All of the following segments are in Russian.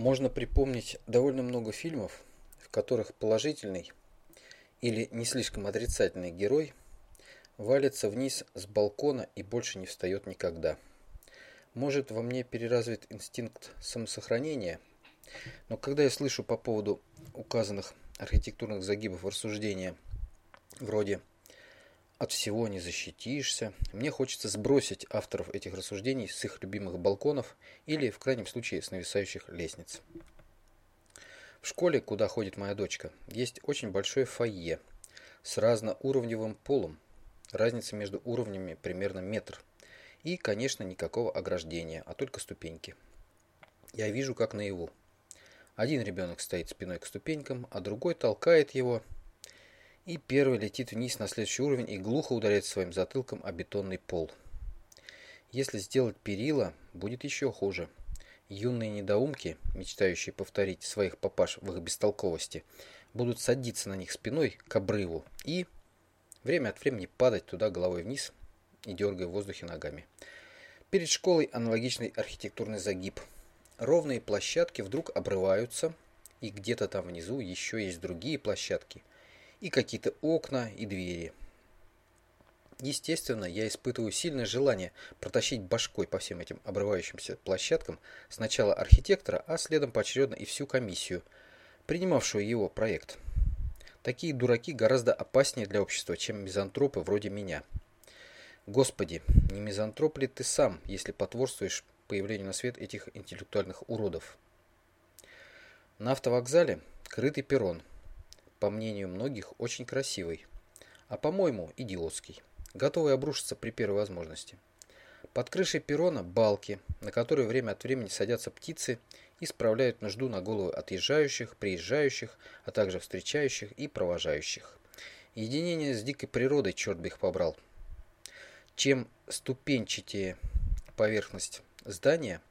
Можно припомнить довольно много фильмов, в которых положительный или не слишком отрицательный герой валится вниз с балкона и больше не встает никогда. Может, во мне переразвит инстинкт самосохранения, но когда я слышу по поводу указанных архитектурных загибов рассуждения вроде от всего не защитишься. Мне хочется сбросить авторов этих рассуждений с их любимых балконов или, в крайнем случае, с нависающих лестниц. В школе, куда ходит моя дочка, есть очень большое фойе с разноуровневым полом. Разница между уровнями примерно метр. И, конечно, никакого ограждения, а только ступеньки. Я вижу, как наяву. Один ребенок стоит спиной к ступенькам, а другой толкает его – и первый летит вниз на следующий уровень и глухо ударяет своим затылком о бетонный пол. Если сделать перила, будет еще хуже. Юные недоумки, мечтающие повторить своих папаш в их бестолковости, будут садиться на них спиной к обрыву и время от времени падать туда головой вниз и дергая в воздухе ногами. Перед школой аналогичный архитектурный загиб. Ровные площадки вдруг обрываются, и где-то там внизу еще есть другие площадки, и какие-то окна и двери. Естественно, я испытываю сильное желание протащить башкой по всем этим обрывающимся площадкам сначала архитектора, а следом поочередно и всю комиссию, принимавшую его проект. Такие дураки гораздо опаснее для общества, чем мизантропы вроде меня. Господи, не мизантроп ли ты сам, если потворствуешь появлению на свет этих интеллектуальных уродов? На автовокзале крытый перрон – по мнению многих, очень красивый, а по-моему, идиотский, готовый обрушиться при первой возможности. Под крышей перрона балки, на которые время от времени садятся птицы и справляют нужду на головы отъезжающих, приезжающих, а также встречающих и провожающих. Единение с дикой природой, черт бы их побрал. Чем ступенчатее поверхность здания,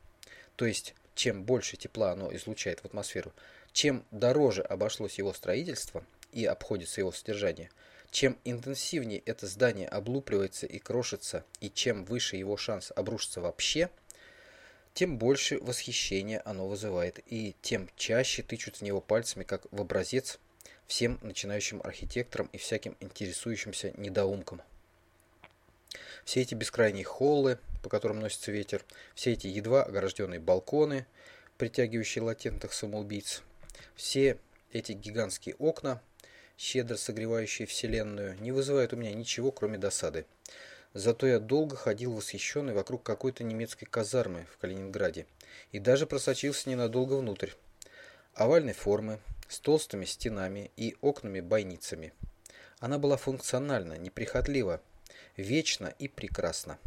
то есть чем больше тепла оно излучает в атмосферу, чем дороже обошлось его строительство и обходится его содержание, чем интенсивнее это здание облупливается и крошится, и чем выше его шанс обрушиться вообще, тем больше восхищения оно вызывает, и тем чаще тычут в него пальцами, как в образец, всем начинающим архитекторам и всяким интересующимся недоумкам. Все эти бескрайние холлы, по которым носится ветер, все эти едва огражденные балконы, притягивающие латентных самоубийц, все эти гигантские окна, щедро согревающие Вселенную, не вызывают у меня ничего, кроме досады. Зато я долго ходил восхищенный вокруг какой-то немецкой казармы в Калининграде и даже просочился ненадолго внутрь. Овальной формы, с толстыми стенами и окнами-бойницами. Она была функциональна, неприхотлива, вечна и прекрасна.